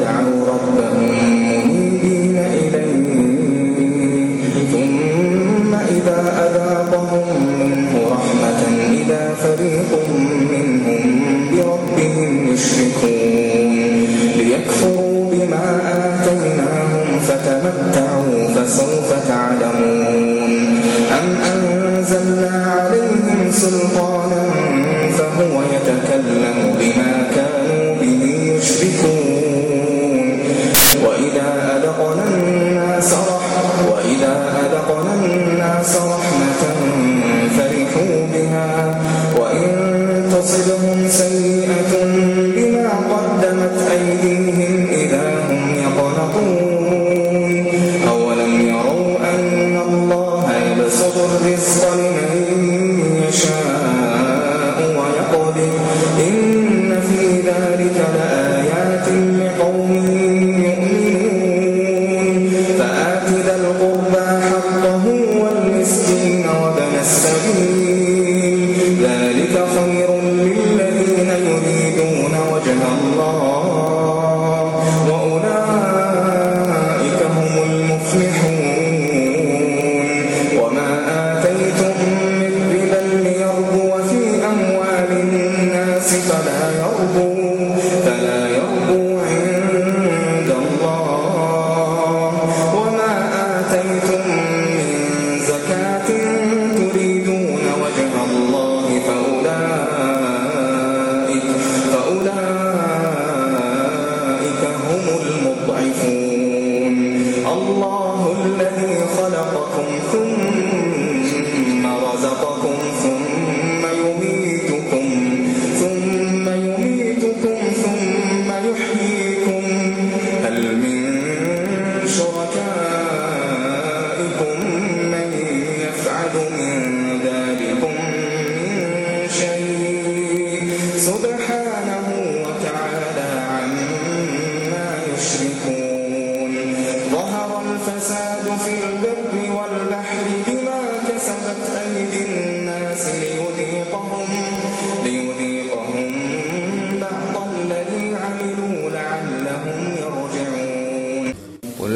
دعوا ربهم منيبين إليه. ثم إذا أذاقهم منه رحمة، إذا فريق منهم بربهم يشركون ليكفروا بما آتيناهم فتمتعوا فسوف تعلمون. أم أنزلنا عليهم سلطانا فلا يربو فلا يربو عند الله. وما آتيتم من زكاة تريدون وجه الله، فأولئك فأولئك هم المضعفون. الله الذي خلقكم ثم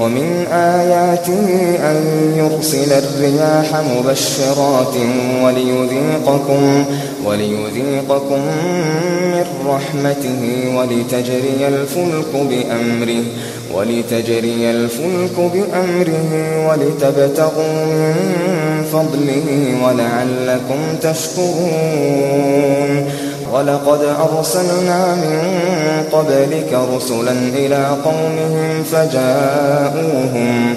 ومن آياته أن يرسل الرياح مبشرات وليذيقكم وليذيقكم من رحمته ولتجري الفلك بأمره ولتجري الفلك بأمره ولتبتغوا من فضله ولعلكم تشكرون ولقد أرسلنا من قبلك رسلا إلى قومهم فجاءوهم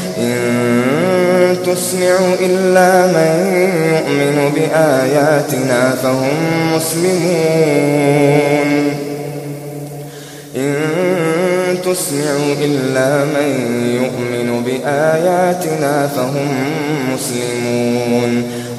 تسمع إلا من يؤمن بآياتنا فهم مسلمون. إن تسمع إلا من يؤمن بآياتنا فهم مسلمون.